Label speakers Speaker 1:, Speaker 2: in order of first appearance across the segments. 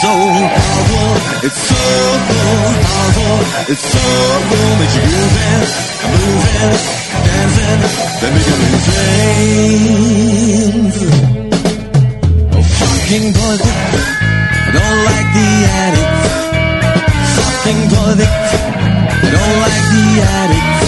Speaker 1: so powerful, it's so cool, powerful, it's so cool that you're grooving, moving, dancing, then becoming trains. Oh, fucking politics, I don't like the addicts. Fucking politics, I don't like the addicts.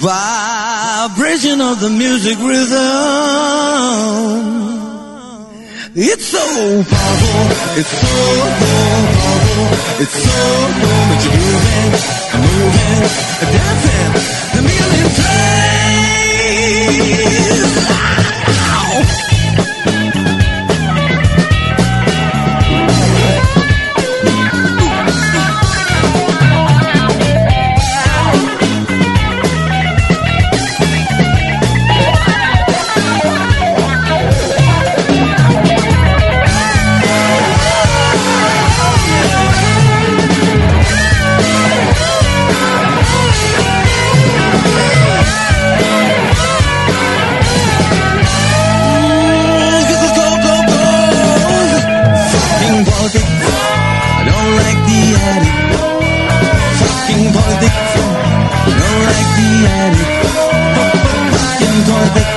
Speaker 1: Vibration of the music rhythm. It's so powerful, it's so powerful, it's so cool that you're moving, Fucking